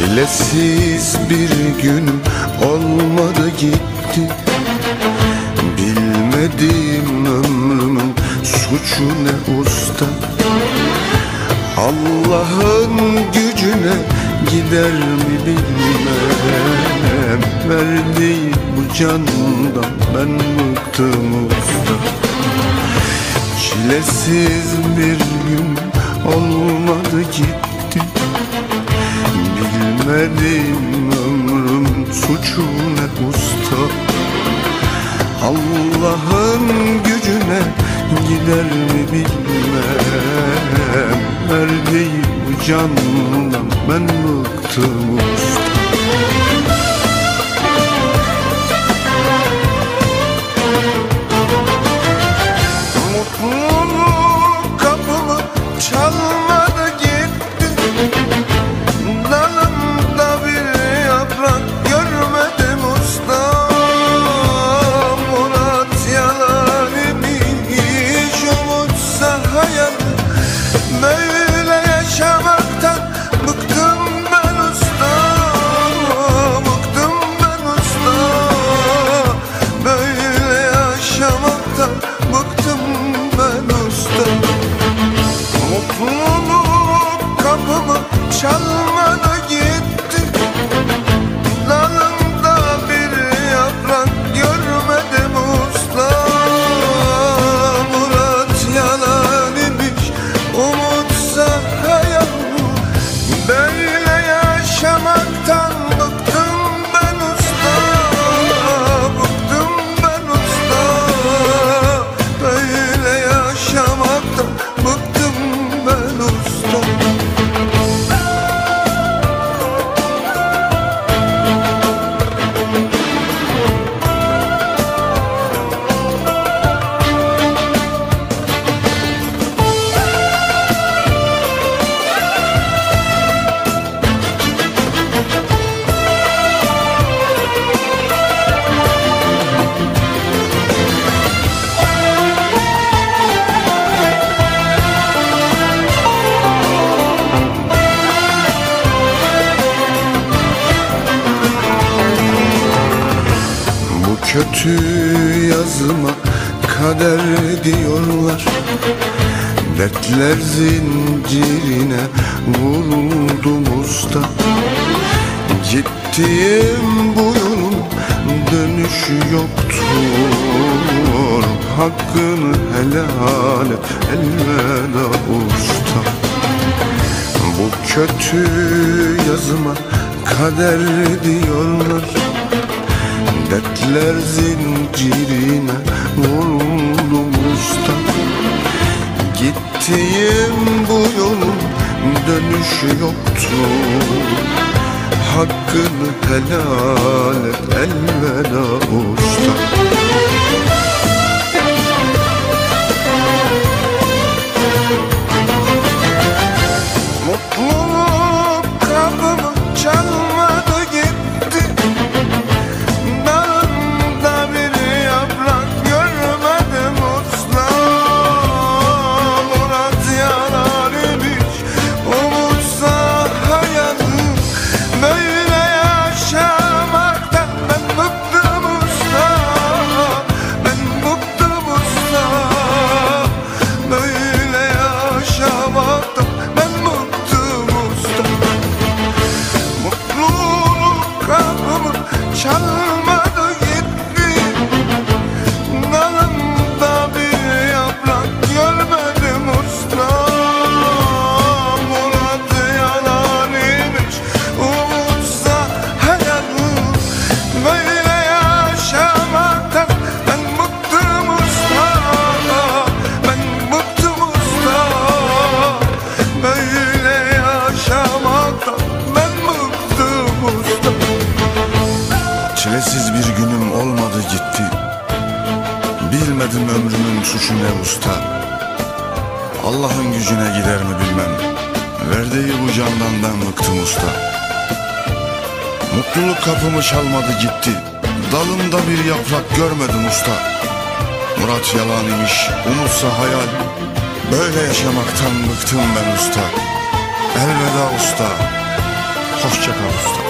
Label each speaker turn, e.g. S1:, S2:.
S1: Çilesiz bir gün olmadı gitti. Bilmediğim ömrümün suçu ne usta. Allah'ın gücüne gider mi bilmem. Verdiği bu candan ben bıktım usta. Çilesiz bir gün olmadı gitti Bilmedim ömrüm suçu ne usta? Allah'ın gücüne gider mi bilmem. Verdiği bu candan ben bıktım usta Bu kötü yazıma kader diyorlar. Dertler zincirine vuruldum usta Gittiğim bu yolun dönüşü yoktur. Hakkını helal et elveda usta. Bu kötü yazıma kader diyorlar Dertler zincirine vuruldum usta Gittiğim bu yolun dönüşü yoktu. Hakkını helal et elveda usta Bilmedim ömrümün suçu ne usta? Allah'ın gücüne gider mi bilmem. Verdiği bu candan ben bıktım usta. Mutluluk kapımı çalmadı gitti. Dalımda bir yaprak görmedim usta. Murat yalan imiş umutsa hayal. Böyle yaşamaktan bıktım ben usta. Elveda usta. Hoşça kal usta.